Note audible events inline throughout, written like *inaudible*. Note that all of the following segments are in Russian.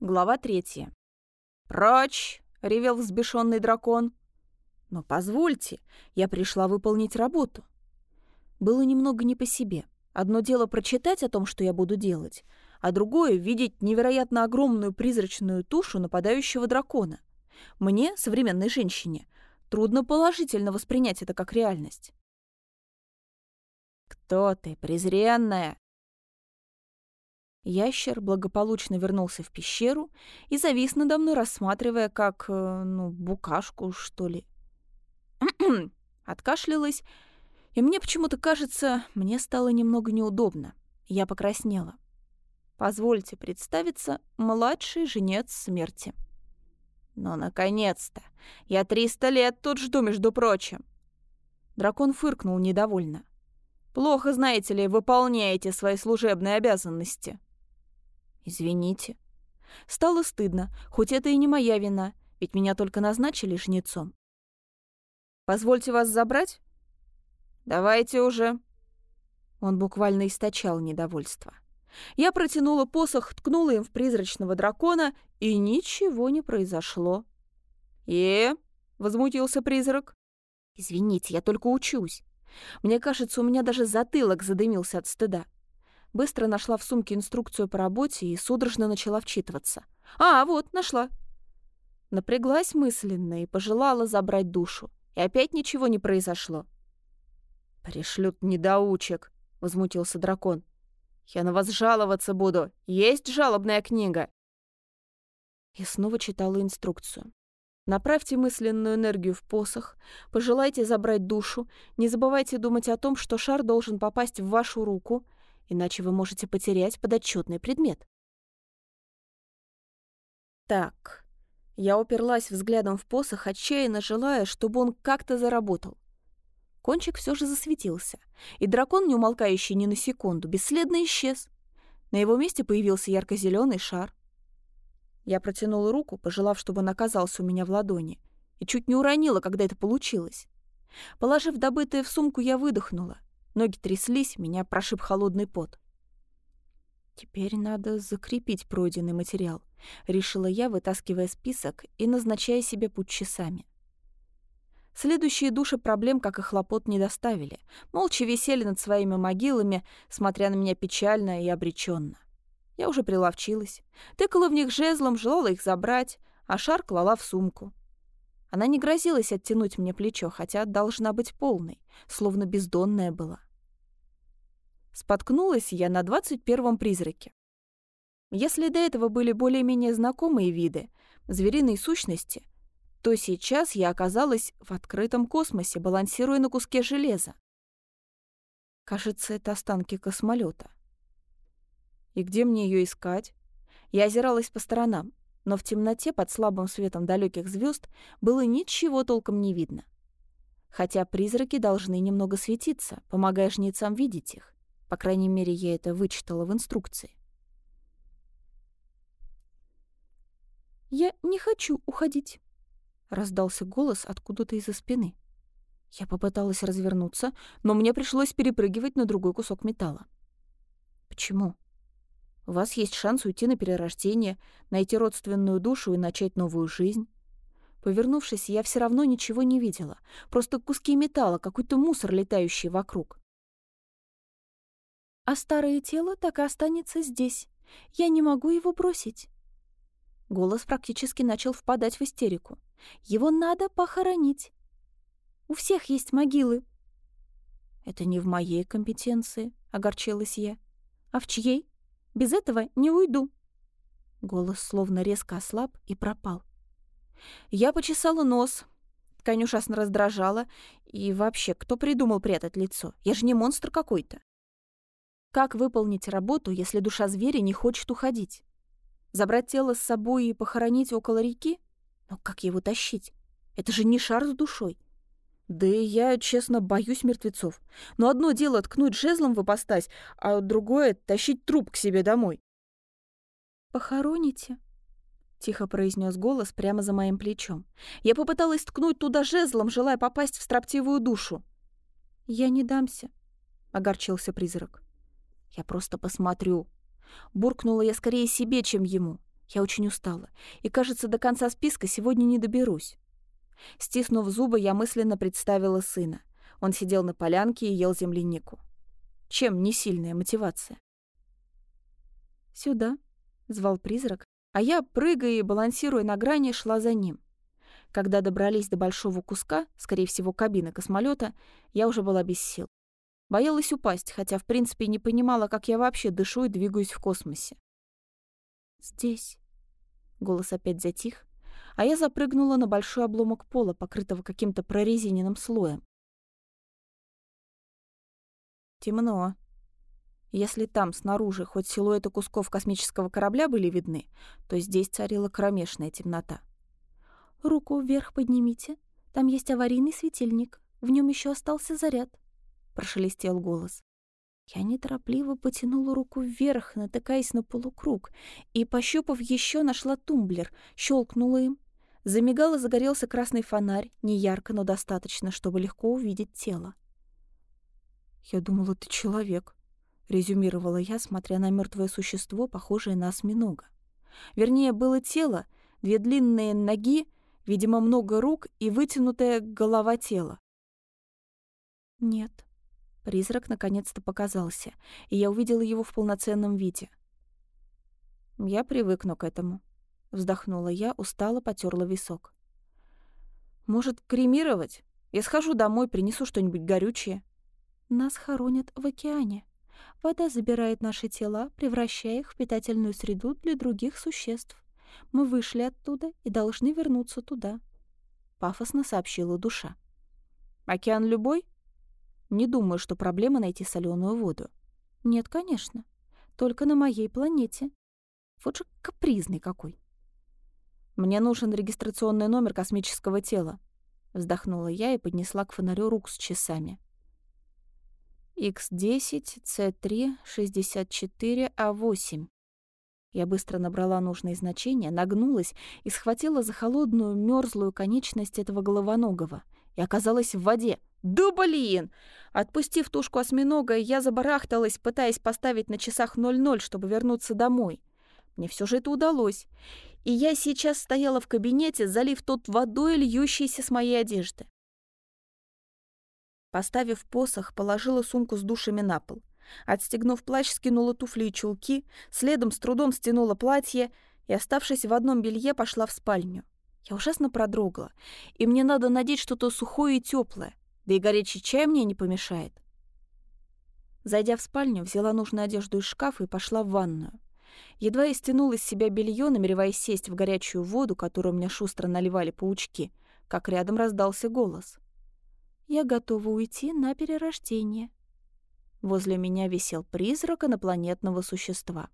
Глава третья. «Прочь!» — ревел взбешенный дракон. «Но позвольте, я пришла выполнить работу». Было немного не по себе. Одно дело прочитать о том, что я буду делать, а другое — видеть невероятно огромную призрачную тушу нападающего дракона. Мне, современной женщине, трудно положительно воспринять это как реальность. «Кто ты, презренная?» Ящер благополучно вернулся в пещеру и завис надо мной, рассматривая как, э, ну, букашку, что ли. *clears throat* Откашлялась, и мне почему-то кажется, мне стало немного неудобно. Я покраснела. Позвольте представиться, младший женец смерти. Ну, наконец-то! Я триста лет тут жду, между прочим. Дракон фыркнул недовольно. Плохо, знаете ли, выполняете свои служебные обязанности. «Извините». Стало стыдно, хоть это и не моя вина, ведь меня только назначили жнецом. «Позвольте вас забрать?» «Давайте уже». Он буквально источал недовольство. Я протянула посох, ткнула им в призрачного дракона, и ничего не произошло. «Э?» — возмутился призрак. «Извините, я только учусь. Мне кажется, у меня даже затылок задымился от стыда. Быстро нашла в сумке инструкцию по работе и судорожно начала вчитываться. «А, вот, нашла!» Напряглась мысленно и пожелала забрать душу. И опять ничего не произошло. «Пришлют недоучек», — возмутился дракон. «Я на вас жаловаться буду. Есть жалобная книга?» Я снова читала инструкцию. Направьте мысленную энергию в посох, пожелайте забрать душу, не забывайте думать о том, что шар должен попасть в вашу руку, иначе вы можете потерять подотчетный предмет. Так, я уперлась взглядом в посох, отчаянно желая, чтобы он как-то заработал. Кончик все же засветился, и дракон, не умолкающий ни на секунду, бесследно исчез. На его месте появился ярко-зеленый шар. Я протянула руку, пожелав, чтобы он оказался у меня в ладони, и чуть не уронила, когда это получилось. Положив добытое в сумку, я выдохнула. Ноги тряслись, меня прошиб холодный пот. «Теперь надо закрепить пройденный материал», — решила я, вытаскивая список и назначая себе путь часами. Следующие души проблем, как и хлопот, не доставили. Молча висели над своими могилами, смотря на меня печально и обреченно. Я уже приловчилась. Тыкала в них жезлом, желала их забрать, а шар клала в сумку. Она не грозилась оттянуть мне плечо, хотя должна быть полной, словно бездонная была. Споткнулась я на двадцать первом призраке. Если до этого были более-менее знакомые виды, звериные сущности, то сейчас я оказалась в открытом космосе, балансируя на куске железа. Кажется, это останки космолета. И где мне ее искать? Я озиралась по сторонам, но в темноте под слабым светом далеких звезд было ничего толком не видно. Хотя призраки должны немного светиться, помогая жнецам видеть их. По крайней мере, я это вычитала в инструкции. «Я не хочу уходить», — раздался голос откуда-то из-за спины. Я попыталась развернуться, но мне пришлось перепрыгивать на другой кусок металла. «Почему?» У вас есть шанс уйти на перерождение, найти родственную душу и начать новую жизнь. Повернувшись, я все равно ничего не видела. Просто куски металла, какой-то мусор, летающий вокруг. А старое тело так и останется здесь. Я не могу его бросить. Голос практически начал впадать в истерику. Его надо похоронить. У всех есть могилы. Это не в моей компетенции, огорчилась я. А в чьей? Без этого не уйду. Голос словно резко ослаб и пропал. Я почесала нос. Ткань ужасно раздражала. И вообще, кто придумал прятать лицо? Я же не монстр какой-то. Как выполнить работу, если душа зверя не хочет уходить? Забрать тело с собой и похоронить около реки? Но как его тащить? Это же не шар с душой. Да и я, честно, боюсь мертвецов. Но одно дело ткнуть жезлом в ипостась, а другое — тащить труп к себе домой. «Похороните?» — тихо произнес голос прямо за моим плечом. Я попыталась ткнуть туда жезлом, желая попасть в строптивую душу. «Я не дамся», — огорчился призрак. Я просто посмотрю. Буркнула я скорее себе, чем ему. Я очень устала, и, кажется, до конца списка сегодня не доберусь. Стиснув зубы, я мысленно представила сына. Он сидел на полянке и ел землянику. Чем не сильная мотивация? «Сюда», — звал призрак, а я, прыгая и балансируя на грани, шла за ним. Когда добрались до большого куска, скорее всего, кабины космолета, я уже была без сил. Боялась упасть, хотя, в принципе, не понимала, как я вообще дышу и двигаюсь в космосе. «Здесь». Голос опять затих, а я запрыгнула на большой обломок пола, покрытого каким-то прорезиненным слоем. Темно. Если там, снаружи, хоть силуэты кусков космического корабля были видны, то здесь царила кромешная темнота. «Руку вверх поднимите. Там есть аварийный светильник. В нем еще остался заряд», — прошелестел голос. Я неторопливо потянула руку вверх, натыкаясь на полукруг, и, пощупав еще, нашла тумблер, щелкнула им. Замигал и загорелся красный фонарь, не ярко, но достаточно, чтобы легко увидеть тело. «Я думала, ты человек», — резюмировала я, смотря на мертвое существо, похожее на осьминога. Вернее, было тело, две длинные ноги, видимо, много рук и вытянутая голова тела. «Нет», Призрак наконец-то показался, и я увидела его в полноценном виде. «Я привыкну к этому», — вздохнула я, устало потерла висок. «Может, кремировать? Я схожу домой, принесу что-нибудь горючее». Нас хоронят в океане. Вода забирает наши тела, превращая их в питательную среду для других существ. Мы вышли оттуда и должны вернуться туда. Пафосно сообщила душа. «Океан любой?» «Не думаю, что проблема найти соленую воду». «Нет, конечно. Только на моей планете. Вот же капризный какой». «Мне нужен регистрационный номер космического тела», — вздохнула я и поднесла к фонарю рук с часами. X10, C3, 64, А8. Я быстро набрала нужные значения, нагнулась и схватила за холодную, мерзлую конечность этого головоногого и оказалась в воде. «Да блин!» Отпустив тушку осьминога, я забарахталась, пытаясь поставить на часах 00, чтобы вернуться домой. Мне все же это удалось. И я сейчас стояла в кабинете, залив тот водой, льющейся с моей одежды. Поставив посох, положила сумку с душами на пол. Отстегнув плащ, скинула туфли и чулки, следом с трудом стянула платье и, оставшись в одном белье, пошла в спальню. Я ужасно продрогла, и мне надо надеть что-то сухое и теплое, да и горячий чай мне не помешает. Зайдя в спальню, взяла нужную одежду из шкафа и пошла в ванную. Едва я стянула из себя белье, намереваясь сесть в горячую воду, которую мне шустро наливали паучки, как рядом раздался голос. Я готова уйти на перерождение. Возле меня висел призрак инопланетного существа.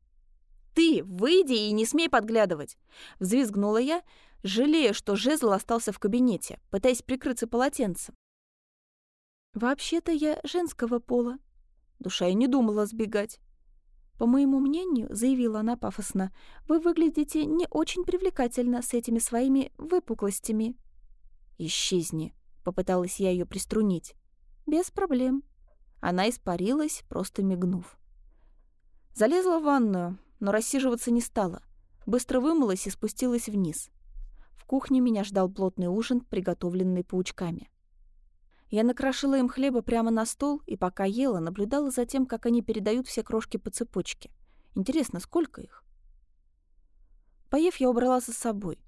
«Ты, выйди и не смей подглядывать!» Взвизгнула я, жалея, что жезл остался в кабинете, пытаясь прикрыться полотенцем. «Вообще-то я женского пола». Душа и не думала сбегать. «По моему мнению, — заявила она пафосно, — вы выглядите не очень привлекательно с этими своими выпуклостями». «Исчезни», Попыталась я ее приструнить. Без проблем. Она испарилась, просто мигнув. Залезла в ванную, но рассиживаться не стала. Быстро вымылась и спустилась вниз. В кухне меня ждал плотный ужин, приготовленный паучками. Я накрошила им хлеба прямо на стол и, пока ела, наблюдала за тем, как они передают все крошки по цепочке. Интересно, сколько их? Поев, я убрала за собой.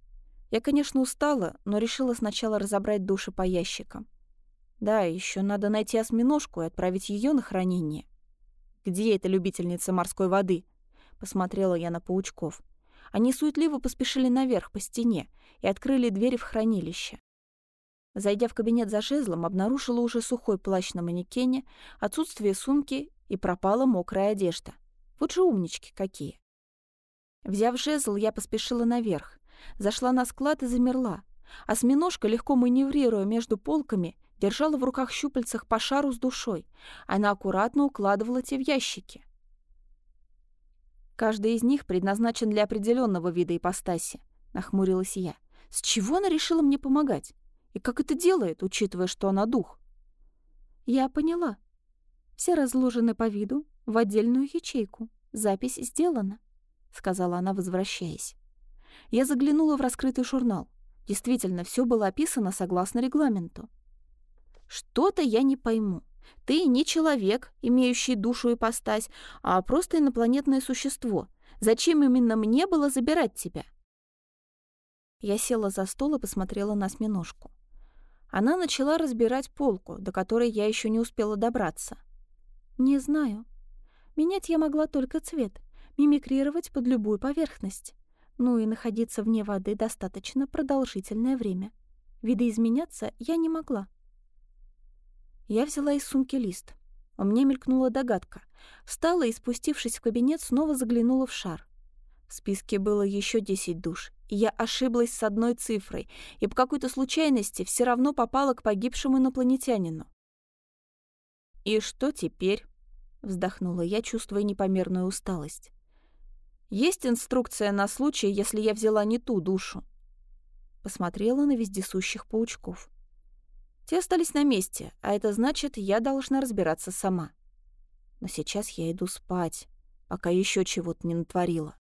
Я, конечно, устала, но решила сначала разобрать души по ящикам. Да, еще надо найти осьминожку и отправить ее на хранение. «Где эта любительница морской воды?» Посмотрела я на паучков. Они суетливо поспешили наверх по стене и открыли двери в хранилище. Зайдя в кабинет за жезлом, обнаружила уже сухой плащ на манекене, отсутствие сумки и пропала мокрая одежда. Вот же умнички какие. Взяв жезл, я поспешила наверх Зашла на склад и замерла. Осьминожка, легко маневрируя между полками, держала в руках щупальцах по шару с душой. Она аккуратно укладывала те в ящики. Каждый из них предназначен для определенного вида ипостаси, нахмурилась я. С чего она решила мне помогать? И как это делает, учитывая, что она дух? Я поняла. Все разложены по виду в отдельную ячейку. Запись сделана, сказала она, возвращаясь. Я заглянула в раскрытый журнал. Действительно, все было описано согласно регламенту. Что-то я не пойму. Ты не человек, имеющий душу и постась, а просто инопланетное существо. Зачем именно мне было забирать тебя? Я села за стол и посмотрела на осьминожку. Она начала разбирать полку, до которой я еще не успела добраться. «Не знаю. Менять я могла только цвет, мимикрировать под любую поверхность. Ну и находиться вне воды достаточно продолжительное время. Видоизменяться я не могла». Я взяла из сумки лист. У меня мелькнула догадка. Встала и, спустившись в кабинет, снова заглянула в шар. В списке было еще 10 душ, я ошиблась с одной цифрой, и по какой-то случайности все равно попала к погибшему инопланетянину. «И что теперь?» — вздохнула я, чувствуя непомерную усталость. «Есть инструкция на случай, если я взяла не ту душу?» Посмотрела на вездесущих паучков. Те остались на месте, а это значит, я должна разбираться сама. Но сейчас я иду спать, пока еще чего-то не натворила.